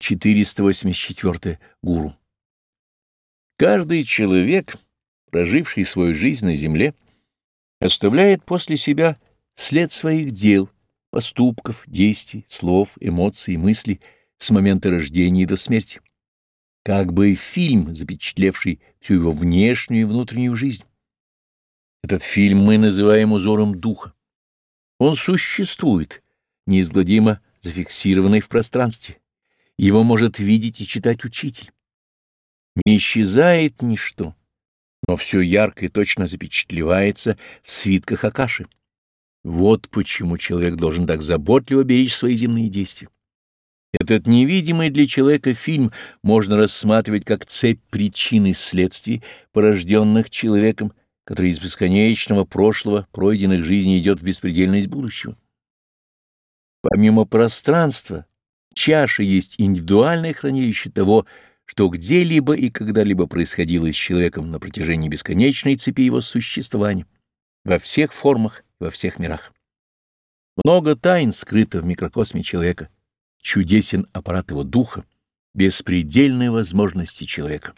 484. Гуру. Каждый человек, проживший свою жизнь на земле, оставляет после себя след своих дел, поступков, действий, слов, эмоций и мыслей с момента рождения до смерти. Как бы фильм, запечатлевший всю его внешнюю и внутреннюю жизнь. Этот фильм мы называем узором духа. Он существует, неизгладимо зафиксированный в пространстве. Его может видеть и читать учитель. Не исчезает ничто, но все ярко и точно запечатлевается в свитках Акаши. Вот почему человек должен так заботливо беречь свои земные действия. Этот невидимый для человека фильм можно рассматривать как цепь причин и следствий, порожденных человеком, который из бесконечного прошлого пройденных жизней идет в беспредельность будущего. Помимо пространства, чаша есть индивидуальное хранилище того, что где-либо и когда-либо происходило с человеком на протяжении бесконечной цепи его существования, во всех формах, во всех мирах. Много тайн скрыто в микрокосме человека, чудесен аппарат его духа, беспредельные возможности человека.